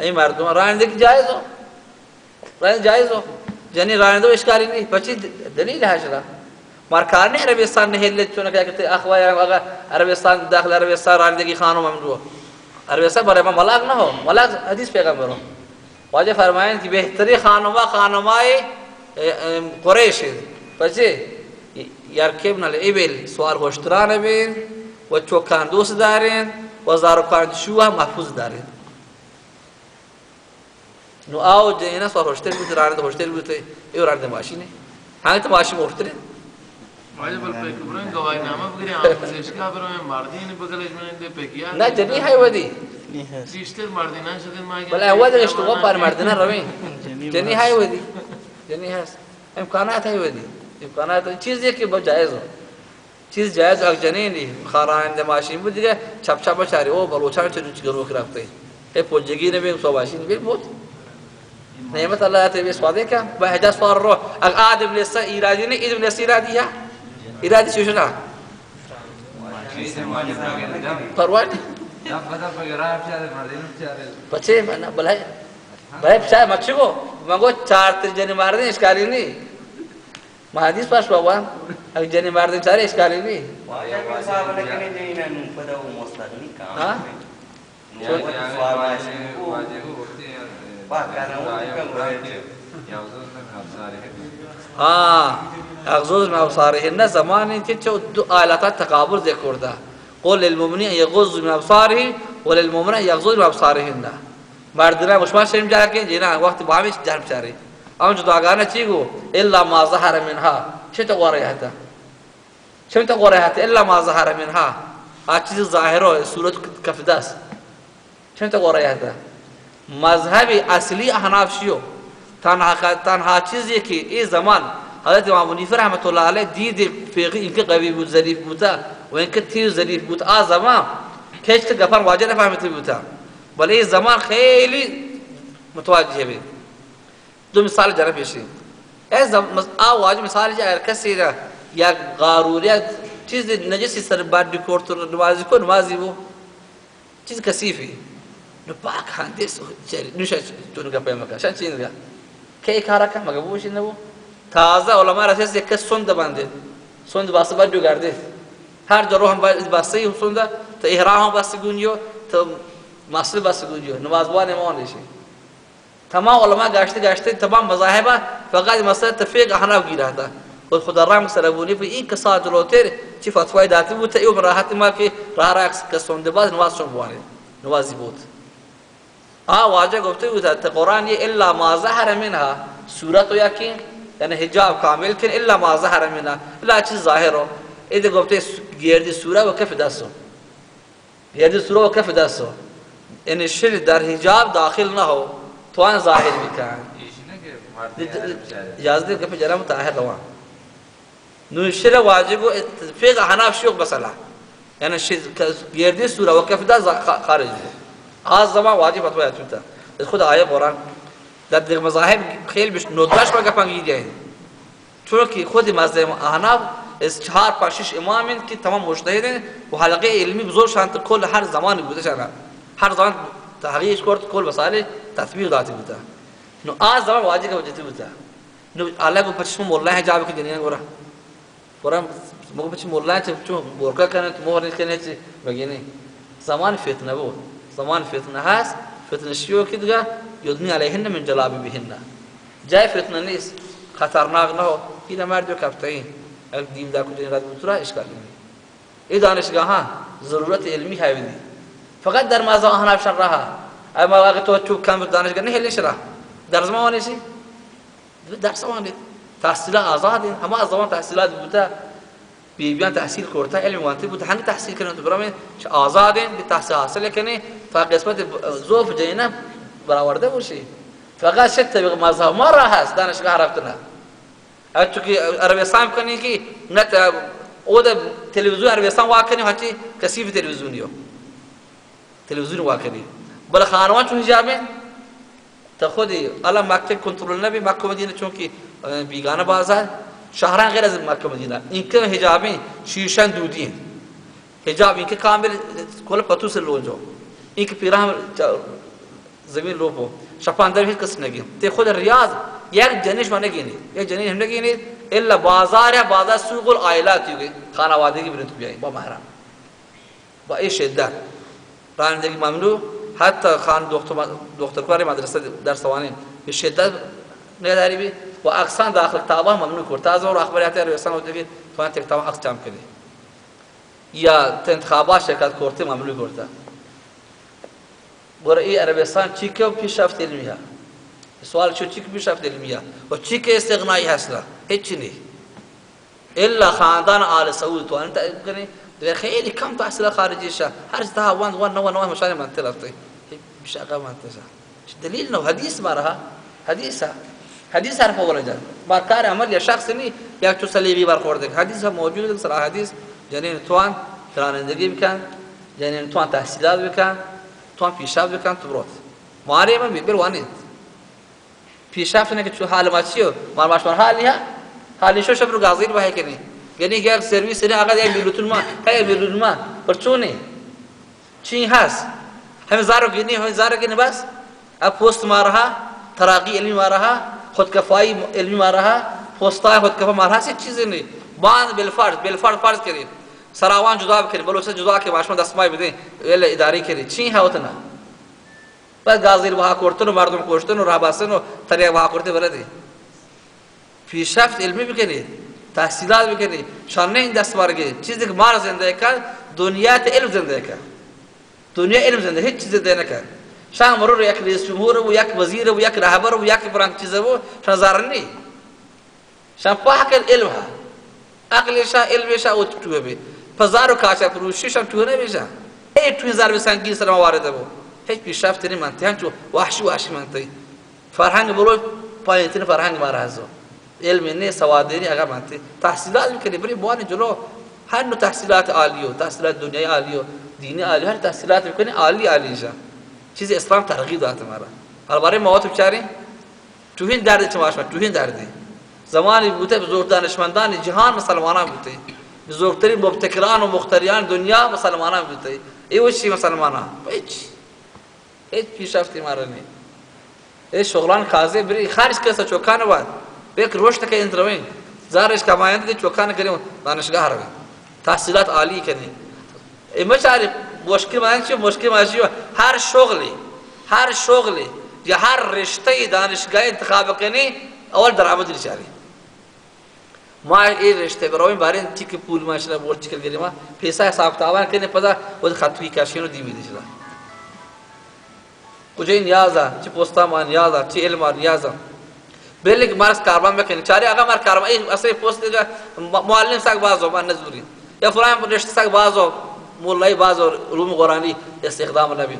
این مردم رانندگی جایز هو رانندگی جایز هو یعنی راننده اشکالی نیست. بچی دلیل هشلا مرکارنی عربستان نهیلت چون که کہتے اخوای اگر عربستان داخل عربستان رانندگی خانوں ممنوع عربستان برای ما ملاک نہ ہو ملاک حدیث پیغمبر ہو واجہ فرمائیں کہ بہتری خانوما خانمای قریش بچے يركبن الإبل سوار هشتران بين وچوكان دوس دارين وزاركان شوها محفوظ No auge, sua hostel muito rara, hostel muito eu rara de machine. Hang to machine mortre. Olha para o Kubran, Gawai Nama, porque a Zesca para o Mardin, porque eles mandam de Pequia. Não, tem nem raio ali. Sister Mardina, se tem mais. Olha, eu vou estou para Mardina, Ravin. Tem nem raio ali. Tem nem raio. امکانات ہے ودی امکانات چیز یہ کہ جائز ہو چیز جائز اگ جنین دی خاران دے ماشین بو دیگه چپ چپ شاری او بلوچستان چ گرو کرتے اے پوجگی نے بھی سو ماشین بھی بہت نعمت الله ته به سواده کا به حجاز فار رو اغ آدم لسا ایرادی نه آدم لسا ایرادی یا ایرادی شو شنا پروا نه بچے منا بلائے بھائی چاہے مچھی کو مگو چار جنے مار دیں اشکالی نہیں mahadis pas wawa ang jani martin sari sekali ini Ha? آه أغزوز من أبصارهن زمان كتشو آلات تقابل ذكر ده. قل للمؤمنين يغض من أبصاره وللمؤمنين يغضضن من أبصارهن. مردنا مش ما شيء جاكي جينا وقت بعمش جرم شاري أم جداغانا تيجو؟ إلا ما ظهر منها. شو تقوري هذا شو تقوري هذا إلا ما ظهر منها. آه، أكيد ظاهره سورة كفداس. شو تقوري هذا مذهب اصلی احناف شیو تنها تنها چیزی که این زمان حضرت امام حنیفه رحمت الله علیه دید فقه اینکه قوی بود ظریف بود و اینکه تیر ظریف بود آ زمان کشت گفن واجه نفهمت بود. ولی این زمان خیلی متوجه بود. دو مثال جنا پیشیم از آ واجه جا اگر کسی را یا قاروریت چیز نجسی سر بادی کورت نمازی کو نمازی بو. چیز کثیفی. Nampak kan dia cari. Nu saya tunu gapa yang makan. Saya cina dia. Kei karaka maga bu şimdi bu. Taze ulama arasında kes son da bandı. Son da bası bandı gardı. Her de ruhun bası son da ta ihrahun bası günüyor. Ta maslı bası günüyor. Namazban iman işi. Tamam ulama gaştı gaştı tamam mazahiba fakat masal tefik ahnaf girah da. خود خدا رحم سره بونی په این کسا دلوتر چې فتوای داتی بود ته یو راحت ما کې را را کسونده باز نواز شون بوانه نوازی بود آ واجه گفته بود قرآن یہ الا ما ظهر منها صورت و یقین یعنی حجاب کامل کن الا ما ظهر منها الا چیز ظاهر ایده گفته گردی سوره و کف دستو گردی سوره و کف دستو یعنی شر در حجاب داخل نہ ہو تو ان ظاهر بکن اجازت دے کف جرم طاهر روان نو شر واجب اتفاق حناف شوق مثلا یعنی گردی سوره و کف دست خارج ہے آز زمان واجب فتوا یاتوتا خود آیه قرآن در دیگه مذاهب خیلی بش ندرش با گپن گیری چون که خود مذهب احناف از چهار پنج شش امامین که تمام مجتهدن و حلقه علمی بزرگ شانت کل هر زمان بوده شانا هر زمان تحقیقش کرد کل مسائل تطبیق داتی بوده نو آز زمان واجب که وجهتی بوده نو الله کو پچش مولا حجاب که جنین گورا گورا مگه پچش مولا چون برکا کنه تو مهر کنه چی بگینی زمان فتنه بود زمان فتنه هست فتنه شیو که دیگه؟ یدنی علیهن من جلابی بهن. جای فتنه نیست. خطرناک نه. این مرد جو کفتین اگر دیم دا کجا رد بطورا اشکال نیست این دانشگاه ها ضرورت علمی ودی فقط در مازا احناف شر رها اما اگر تو چوب کم دانشگاه نه هلی شرا در زمان نیست در زمان تحصیل آزاد اما زمان تحصیلات بوده. بیبیان تحصیل کرده علم وانتی بود. هنگ تحصیل کنند برای چه آزادین؟ به تحصیل حاصل کنی. تا قسمت زوف جینه برآورده باشی. فقط شد طبق مذهب ما راه هست. دانشگاه رفتنه اگر چونکه عربستان کنی که نت او د تلویزیون عربستان واکنی هاتی کثیف تلویزیونیو تلویزیون واکنی بل خانوان چون حجابه تا خودی. الان مکه کنترل نبی. مکه مدینه چون که بیگانه بازار شهران غیر از مکه مدینه. این که حجابی شیشان دودی حجاب این که کامل کل پتو سے لو جو این که پیرام زمین رو شپان در هیچ کس نگیم تی خود ریاض یک جنیش ما نگینید یک جنیش هم نگینید الا بازار بازار سوق العائلات یوگی. خانوادگی برید تو بیایید با محرم. با این شدت. رانندگی ممنوع. حتی خان دکتر کاری مدرسه در سوانین. به شدت نداری بی. و اقسان داخل کتابه ممنوع کرد تازه رو اخباریات رویسان و دیگه تو ان کتاب اقس جمع کنی یا انتخابات شرکت کرده ممنوع کرده برای عربستان چی که پیشرفت علمی ها سوال چو چی که پیشرفت علمی و چی که استغنایی هستلا هیچ نی الا خاندان آل سعود. تو انت کنی؟ در خیلی کم تحصیل خارجی شه. هر جتا وان وان وان وان مشان من تلفتی مش اقا من تسا دلیل نو؟ حدیث مارها حدیث حدیث حرف ولا جان بار کار عمل یا شخص نی یا تو سلیبی بار خورده حدیث موجود ہے صراحه حدیث جنین توان رانندگی بکن جنین توان تحصیلات بکن توان پیشرفت بکن تو برات ماری من بیر وانید پیشرفت نه که چه حال ما چیو مار باش مار حالی ها؟ حالی شو شبر غازیر باه کنی یعنی که سرویس نه آقا یک بیلوتون ما های بیلوتون ما. پر چونه چی هست؟ همه زارو گینی همه زارو گینی بس؟ اب پست مارها تراقی علمی مارها خودکفایی علمی مارها پستای خودکفا مارها سی چیزی نہیں باند بالفرض بالفرض فرض کرید سراوان جدا بکنید بلوچ جدا که ماشما دستمای بدین ولی اداری کنید چی هاوتنا بعد گازیر وها کردن و مردم کشتن و رهباسن و تریه وها کرده بلدی. پیشرفت علمی بکنید تحصیلات بکنید شان نه این دست بارگی چیزی که مار زنده کرد دنیا علم زنده کرد. دنیا علم زنده هیچ چیز زنده نکرد. شان مرور یک رئیس جمهور و یک وزیر و یک رهبر و یک بران چیز و شان زارنی شان پاک علم ها. عقلش علمش او تو به پزارو کاچا فروشش هم تو نمیشه ای تو زار به سنگین سر وارد بو. هیچ پیشرفت نی منطقه چو وحشی وحشی منطقه فرهنگ برو پایینتین فرهنگ ما رازو علم نه سوادنی اگر منطقه تحصیلات می‌کنی بری بوان جلو. هر نوع تحصیلات عالیه تحصیلات دنیای عالیه دینی عالی هر تحصیلات می‌کنی عالی عالی جا. چیز اسلام ترغیب داده مرا حالا برای مواد بچاری تو هین درد چه باش تو هین دردی. زمانی بوده بزرگ دانشمندان جهان مسلمانان بوده. بزرگترین مبتکران و مختریان دنیا مسلمانان بوده. ای چی مسلمانان؟ هیچ. هیچ پیشرفتی مارا نی. ای شغلان کازه بری خارج کسا چوکان بعد بیک رشد که انتروین زارش کماینده چوکان کنیم دانشگاه رو تحصیلات عالی کنی. ای مشاری مشکل مان چی مشکل ماشی هر شغلی هر شغلی یا هر رشته دانشگاه انتخاب کنی اول درآمد نشاری ما این رشته برویم بارین چی که پول ماشلا بول چیکل گیری ما؟ پیسا حساب کتاب کنه پدا و خطوی کاشینو دی میدی شلا کجای نیازا چی پوستا ما نیازا چی علم نیازا بلیک مارس کاربان بکنی. چاری؟ آقا مار کاربان این اصلی پوست معلم ساق بازو من نزوری یا فلان رشته ساق بازو. مولای بازو علوم قرآنی استخدام نبی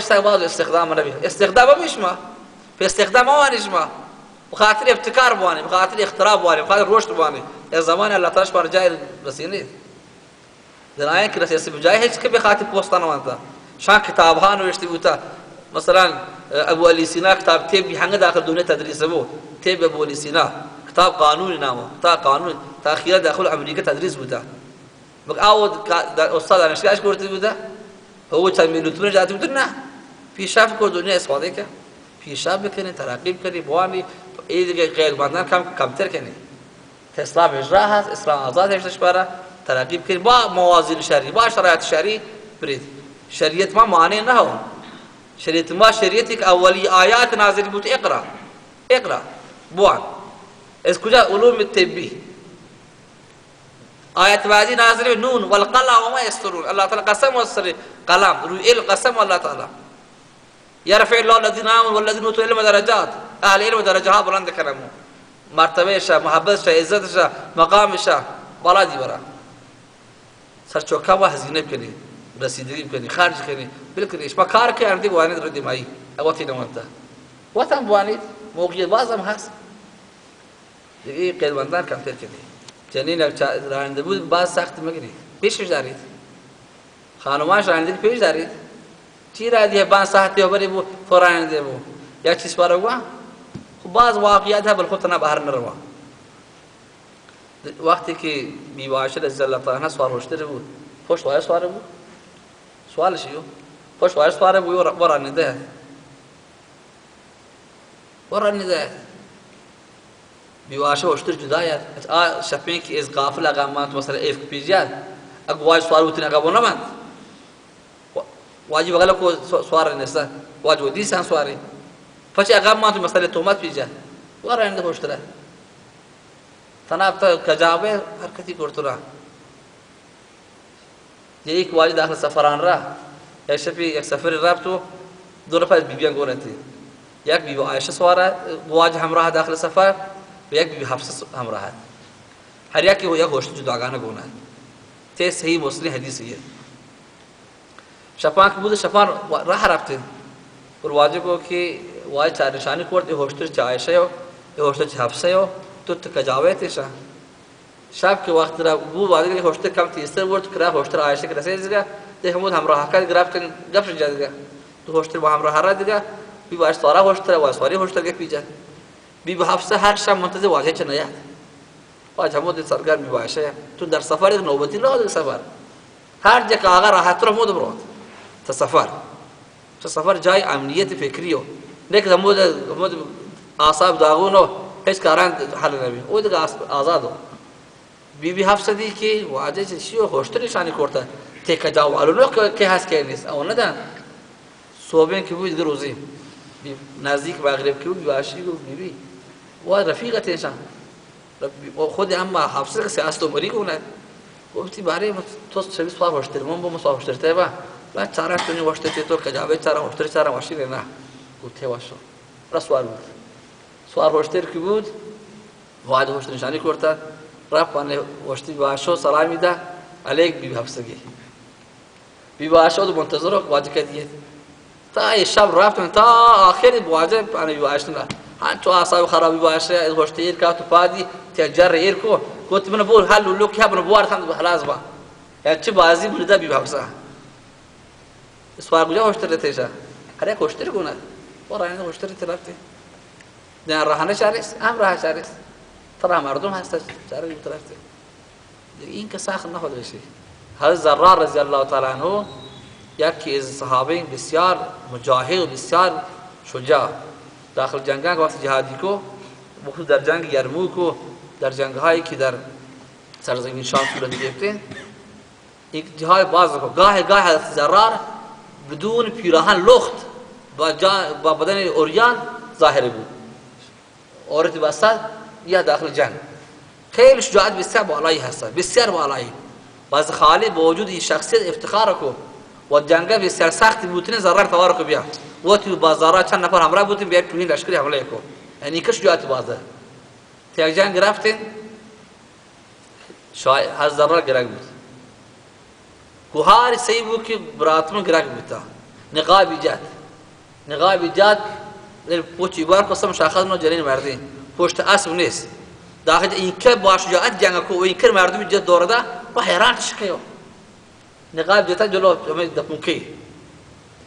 ساق بازو استخدام نبی استخدام میشما په استخدام وانه ما بخاطر ابتکار بوانه بخاطر اختراع بوانه بخاطر رشد بوانه از زمان الله تعالی پر جای رسینه دنیا کې رسې بجای هیڅ کې به خاطر پوستانه وانته شان کتاب ها نوشته بوتا. مثلا ابو علی سینا کتاب تیب هنګ داخل دنیا تدریس وو تیب ابو علی سینا کتاب قانون نامه تا قانون تاخير داخل امریکا تدریس بوتا. او استاد دانشگاهش کوړته بوتا هو چند مینوتونه جاته بوتا نه پیشرفت کو دنیا استفاده که پیشرفت بکنه ترقی کنی بوانی این دیگه غیر بندن کم کمتر کنی اسلام اجرا هست اسلام آزاد هستش برای ترقی کنی با موازین شرعی با شرایط شرعی برید شریعت ما معنی نه هو شریعت ما شریعتی که اولی آیات نازل بود اقرا اقرا بوان از کجا علوم طبی آیت بازی ناظر نون والقلم وما يسترون الله تعالی قسم والسر قلم روی القسم الله تعالی. یرفع اللہ الذین آمن والذین اوتوا علم درجات اہل علم درجات بلند کرمو. مرتبه شا محبت شا عزت شا مقام شا بالا دی برا. سرچوکا و هزینه بکنی رسیدگی بکنی خرج کنی بلکنی ما کار که اندی بوانید رو دیمایی اواتی نمانده وقت هم بوانید موقعیت باز هم هست دیگه قیدوندن کمتر کنی جنین راننده بود باز سخت مگری. پیشش دارید. خانماش راننده پیش دارید. چی را دیه؟ بان ساعتی و بری بو فراننده بو. یا چیز بارو خب باز واقعیت ها بل خود تنها بهر نروا. وقتی که بیواشر از تعالی سوار روشتر بود. پشت وای سوار بود؟ سوالش یو. پشت وای سوار بود و راننده ورنده بیواشه وشتر جدایت آ شپین کی از غافل تو مثلا ایف پیجاد اگه واج سوال وتن بونا من واجب غلا کو سوار نسا واجب دی سان سواری. ما تو مثلا تومت پیجاد ورنده وشتره تناب تا کجابه حرکتی کرتورا یک واجب داخل سفران را. یک شپی یک سفر رابطو. دو نفر بیبیان گونتی یک بیبی عایشه سواره. واجب همراه داخل سفر. یک بیبی حفصہ ہمراہ ہے۔ ہر یک کی وہ یک ہوشت جداگانہ گونا ہے۔ تے صحیح مسلم حدیث ہے۔ شفاں کی بودے شفاں رکھتے ہیں۔ اور واجب کو کہ واجب چاہ نشانی کورت یہ ہوشتی چاہ آئیشہ ہو، یہ ہوشتر چحفصہ ہو، تو تکجاوے تے شاہ۔ شب کے وقت رہا، وہ واجب کے ہوشتر کم تھی، اس طرح وہ کرا ہوشتر آئیشہ کے رسے دیگا دیکھ ہمود ہمراہ کا گراف تن گپ جا دیگا تو ہوشتر وہ ہمراہ رہا دیگا بھی واجب سوارا واج رہا واجب سواری ساری رہا پی پیچھے بی به حفصه هر شب منتظر واجه چه نیاد واجه مود سرگرم بی باشه تو در سفر یک نوبتی راه در سفر. هر جا که آقا راحت رو مود برود تا سفر. تا سفر جای امنیت فکریو نیک مود مود اعصاب داغونو هیچ کاران حل نبی او دیگه آزادو بی بی حفصه دی که واجه چه شیو هوشت نشانی کرده. تک جاو الو که هست که نیست. او ندن. صوبین که بود روزی. نزدیک مغرب که بود باشی ورفيقة إن شاء الله خود أما حافظة كسي أستو مريكو لا وقتی باری تو سوی سوا وشتر من بو مسوا وشتر ته با. لا چارا تنی وشتر ته تو کجاوی چارا وشتر چارا واشی نه گوته واشو. را سوار بود. سوار وشتر کی بود؟ وعد وشتر نشانی کرتا را پانه وشتی باشو سلامی ده علیک بی حفصگی بی باشو دو منتظر واجه کدیه تا شب رفتن تا آخری واجه پانه بی باشو تو اعصاب خرابی باشه از هشتیر کا تو پادی تجر ایر کو گفت من بول حل لو که من بوار تند خلاص با. یا چه بازی بوده بی بحثا اسوار کجا هشتر تیشا هر یک هشتر کنه ورا این هشتر تلفتی. نه راهنه شارس ام راه شارس ترى مردم هست شارس تلفتی. این که ساخت نخود بشی. هر زرار رضی الله تعالی عنه یکی از صحابه بسیار مجاهد و بسیار شجاع. داخل جنگ وقت جهادی کو بخصوص در جنگ یرموک و در جنگ هایی که در سرزمین شام صورت گرفتن یک جهای باز کو گاه گاه حضرت زرار بدون پیراهن لخت با, با بدن اوریان ظاهر بود. عورت بسد یا داخل جنگ. خیلی شجاعت بسیار بالایی هست. بسیار بالایی. باز خالی با وجود این شخصیت افتخار کو. و جنگ بسیار سخت بودن زرار توار کو وقتی بازارا چند نفر همراه بودیم بیاید تو این لشکری حمله کو یعنی کش جوات بازه. تیگ جنگ رفتن شاید هزار گرگ بود. کوهار سی بود که براتون گرگ بود نقاب ایجاد نقاب ایجاد پوچی بار قسم شاخص نو جنین مردی. پشت اسب نیست. داخل این که با شجاعت جنگ کو این که مردم جد دورده با حیران شکیو. نقاب جتا جلو دفن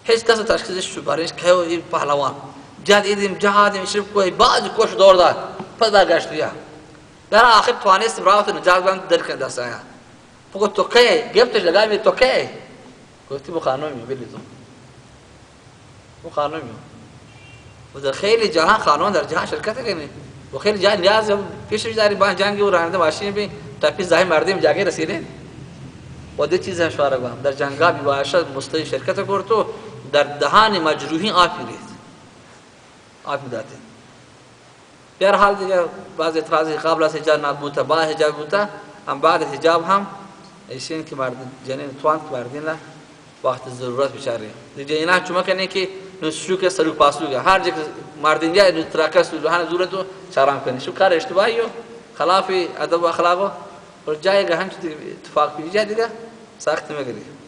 کی هیچ کس تشخیصش شو برایش که این پهلوان جهاد ایدیم جهادیم شرف کوی بعض کوش دور داد پس برگشت یا در آخر توانست براوت نجات بند در کن دست آیا فقط تو که گفتش لگای می تو که گفتی بو خانومی بلیزو بو خانومی و در خیلی جهان خانوان در جهان شرکت کنی و خیلی جهان نیاز پیشش داری با جنگی و راننده ماشین بی تا پیش زاهی مردم جاگه رسیدن و دو چیز هم شواره بام در جنگا بی باشد مستقی شرکت کرد در دهان مجروحین آفی رید آفی داده در حال دیگه بعض اعتراضی قبل از حجاب نبوده بعد حجاب بوده هم بعد حجاب هم ایشین که مرد جنین توان که مردین وقت ضرورت بچاره دیگه اینا چما کنه که نشو که سلوک پاسوگه هر جا مردین یا نتراکه سلوحان ضرورت رو چارام کنه شو کار اشتباهی خلاف ادب و اخلاق و جای گهان اتفاق پیجا دیگه سخت می‌گیری.